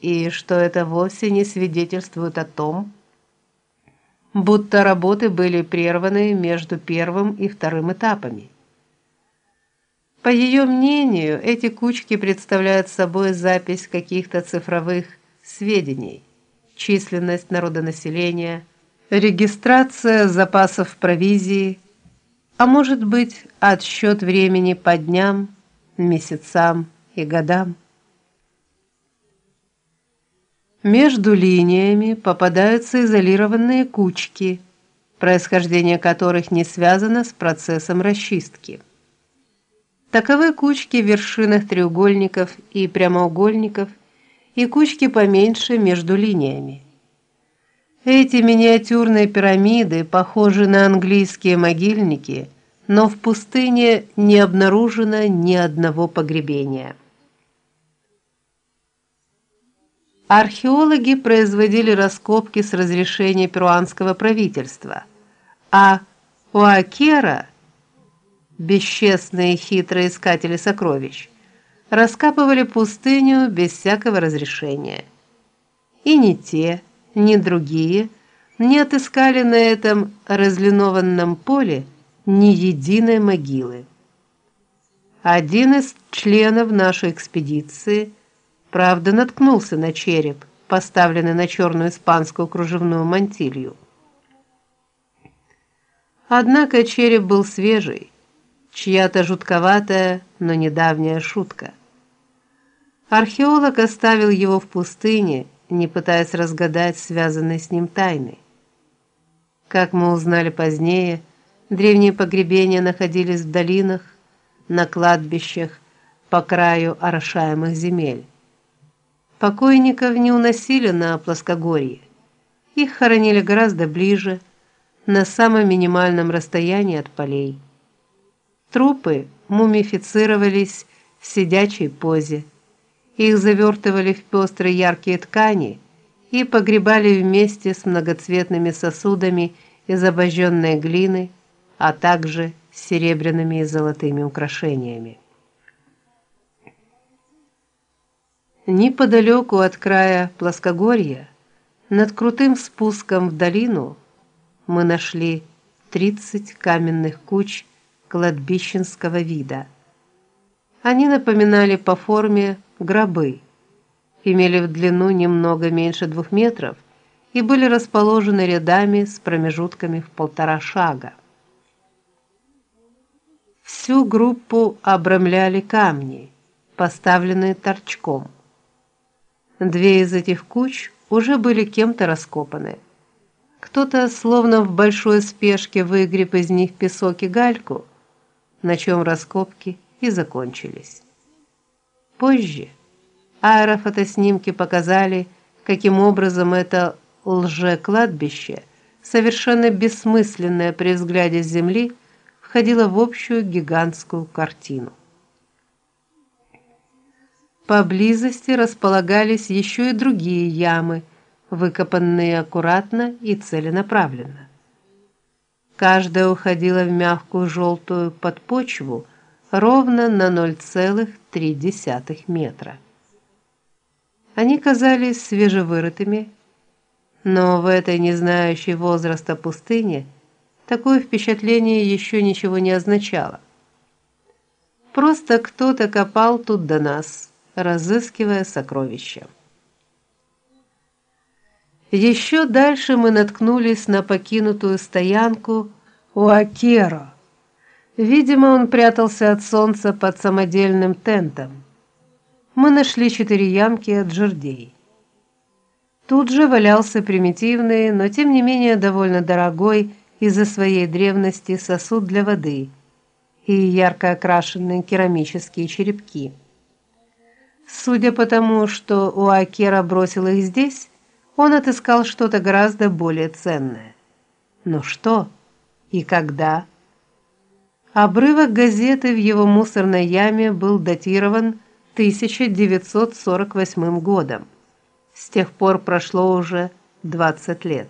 и что это вовсе не свидетельствует о том, будто работы были прерваны между первым и вторым этапами. По ее мнению, эти кучки представляют собой запись каких-то цифровых сведений: численность народонаселения, регистрация запасов провизии, а может быть, отсчет времени по дням, месяцам и годам. Между линиями попадаются изолированные кучки, происхождение которых не связано с процессом расчистки. Таковы кучки в вершинах треугольников и прямоугольников и кучки поменьше между линиями. Эти миниатюрные пирамиды похожи на английские могильники, но в пустыне не обнаружено ни одного погребения. Археологи производили раскопки с разрешения перуанского правительства, а Уакера, бесчестные хитрые искатели сокровищ, раскапывали пустыню без всякого разрешения. И ни те, ни другие не отыскали на этом разлинованном поле ни единой могилы. Один из членов нашей экспедиции Правда, наткнулся на череп, поставленный на черную испанскую кружевную мантилью. Однако череп был свежий, чья-то жутковатая, но недавняя шутка. Археолог оставил его в пустыне, не пытаясь разгадать связанные с ним тайны. Как мы узнали позднее, древние погребения находились в долинах, на кладбищах по краю орошаемых земель. Покойников не уносили на плоскогорье. Их хоронили гораздо ближе, на самом минимальном расстоянии от полей. Трупы мумифицировались в сидячей позе. Их завертывали в пестрые яркие ткани и погребали вместе с многоцветными сосудами из обожженной глины, а также серебряными и золотыми украшениями. Неподалеку от края плоскогорья, над крутым спуском в долину, мы нашли 30 каменных куч кладбищенского вида. Они напоминали по форме гробы, имели в длину немного меньше двух метров и были расположены рядами с промежутками в полтора шага. Всю группу обрамляли камни, поставленные торчком. Две из этих куч уже были кем-то раскопаны. Кто-то словно в большой спешке выгреб из них песок и гальку, на чем раскопки и закончились. Позже аэрофотоснимки показали, каким образом это лже-кладбище, совершенно бессмысленное при взгляде с земли, входило в общую гигантскую картину. Поблизости располагались еще и другие ямы, выкопанные аккуратно и целенаправленно. Каждая уходила в мягкую желтую подпочву ровно на 0,3 метра. Они казались свежевырытыми, но в этой не знающей возраста пустыне такое впечатление еще ничего не означало. Просто кто-то копал тут до нас разыскивая сокровища. Еще дальше мы наткнулись на покинутую стоянку у Акеро. Видимо, он прятался от солнца под самодельным тентом. Мы нашли четыре ямки от жердей. Тут же валялся примитивный, но тем не менее довольно дорогой из-за своей древности сосуд для воды и ярко окрашенные керамические черепки. Судя по тому, что Уакера бросил их здесь, он отыскал что-то гораздо более ценное. Но что и когда? Обрывок газеты в его мусорной яме был датирован 1948 годом. С тех пор прошло уже 20 лет.